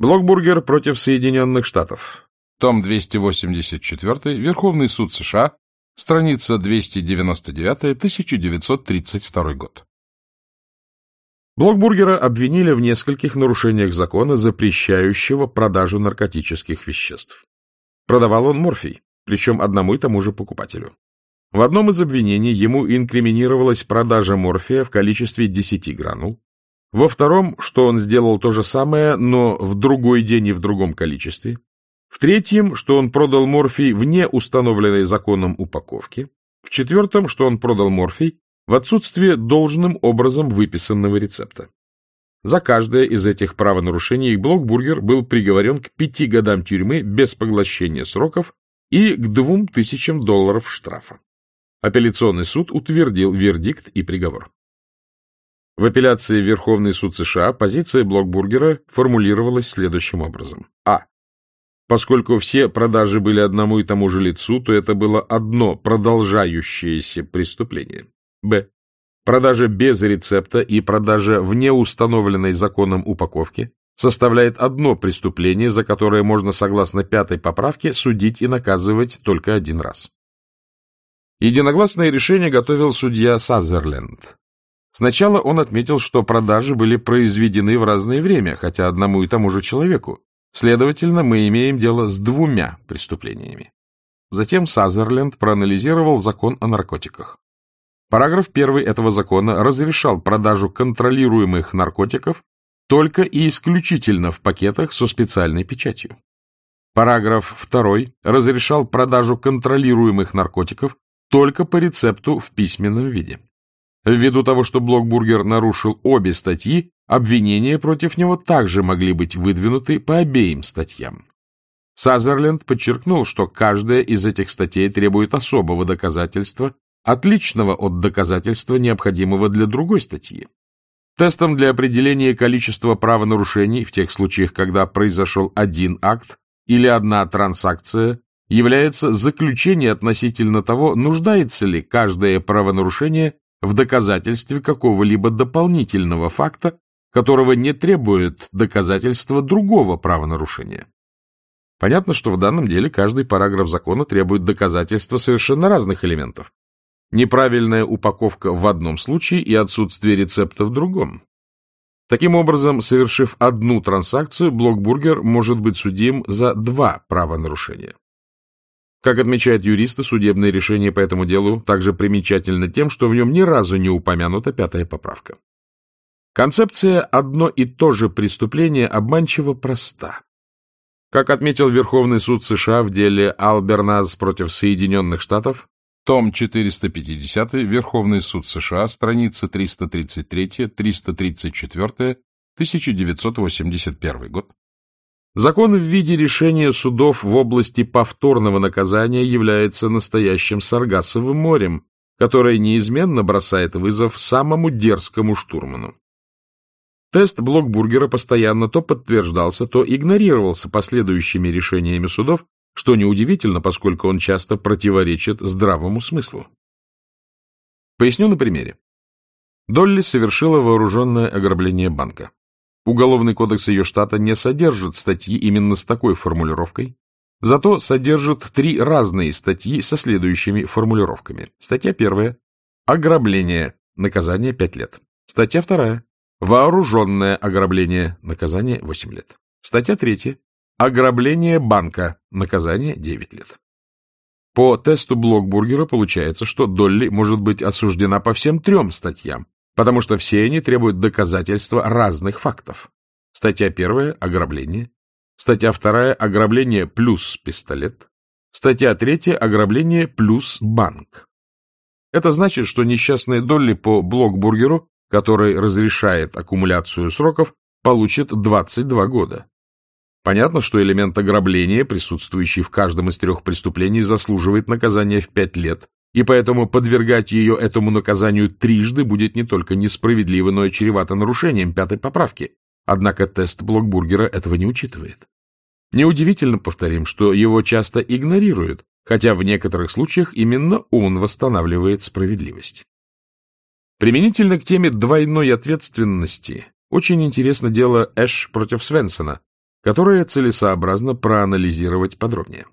Блокбургер против Соединенных Штатов. Том 284, Верховный суд США, страница 299, 1932 год. Блокбургера обвинили в нескольких нарушениях закона, запрещающего продажу наркотических веществ. Продавал он морфий, причем одному и тому же покупателю. В одном из обвинений ему инкриминировалась продажа морфия в количестве 10 гранул, во втором, что он сделал то же самое, но в другой день и в другом количестве. В третьем, что он продал морфий вне установленной законом упаковки. В четвертом, что он продал морфий в отсутствие должным образом выписанного рецепта. За каждое из этих правонарушений Блокбургер был приговорен к пяти годам тюрьмы без поглощения сроков и к двум тысячам долларов штрафа. Апелляционный суд утвердил вердикт и приговор. В апелляции Верховный суд США позиция Блокбургера формулировалась следующим образом. А. Поскольку все продажи были одному и тому же лицу, то это было одно продолжающееся преступление. Б. Продажа без рецепта и продажа в неустановленной законом упаковке составляет одно преступление, за которое можно, согласно пятой поправке, судить и наказывать только один раз. Единогласное решение готовил судья Сазерленд. Сначала он отметил, что продажи были произведены в разное время, хотя одному и тому же человеку. Следовательно, мы имеем дело с двумя преступлениями. Затем Сазерленд проанализировал закон о наркотиках. Параграф 1 этого закона разрешал продажу контролируемых наркотиков только и исключительно в пакетах со специальной печатью. Параграф 2 разрешал продажу контролируемых наркотиков только по рецепту в письменном виде. Ввиду того, что Блокбургер нарушил обе статьи, обвинения против него также могли быть выдвинуты по обеим статьям. Сазерленд подчеркнул, что каждая из этих статей требует особого доказательства, отличного от доказательства, необходимого для другой статьи. Тестом для определения количества правонарушений в тех случаях, когда произошел один акт или одна транзакция, является заключение относительно того, нуждается ли каждое правонарушение в доказательстве какого-либо дополнительного факта, которого не требует доказательства другого правонарушения. Понятно, что в данном деле каждый параграф закона требует доказательства совершенно разных элементов. Неправильная упаковка в одном случае и отсутствие рецепта в другом. Таким образом, совершив одну транзакцию, блокбургер может быть судим за два правонарушения. Как отмечают юристы, судебное решение по этому делу также примечательно тем, что в нем ни разу не упомянута пятая поправка. Концепция «одно и то же преступление» обманчиво проста. Как отметил Верховный суд США в деле Алберназ против Соединенных Штатов, том 450, Верховный суд США, страница 333, 334, 1981 год, Закон в виде решения судов в области повторного наказания является настоящим Саргасовым морем, которое неизменно бросает вызов самому дерзкому штурману. Тест Блокбургера постоянно то подтверждался, то игнорировался последующими решениями судов, что неудивительно, поскольку он часто противоречит здравому смыслу. Поясню на примере. Долли совершила вооруженное ограбление банка. Уголовный кодекс ее штата не содержит статьи именно с такой формулировкой, зато содержит три разные статьи со следующими формулировками. Статья первая – ограбление, наказание 5 лет. Статья вторая – вооруженное ограбление, наказание 8 лет. Статья третья – ограбление банка, наказание 9 лет. По тесту Блокбургера получается, что Долли может быть осуждена по всем трем статьям, потому что все они требуют доказательства разных фактов. Статья первая – ограбление. Статья вторая – ограбление плюс пистолет. Статья третья – ограбление плюс банк. Это значит, что несчастная Долли по блокбургеру, который разрешает аккумуляцию сроков, получит 22 года. Понятно, что элемент ограбления, присутствующий в каждом из трех преступлений, заслуживает наказания в 5 лет, и поэтому подвергать ее этому наказанию трижды будет не только несправедливо, но и чревато нарушением пятой поправки. Однако тест Блокбургера этого не учитывает. Неудивительно, повторим, что его часто игнорируют, хотя в некоторых случаях именно он восстанавливает справедливость. Применительно к теме двойной ответственности очень интересно дело Эш против Свенсона, которое целесообразно проанализировать подробнее.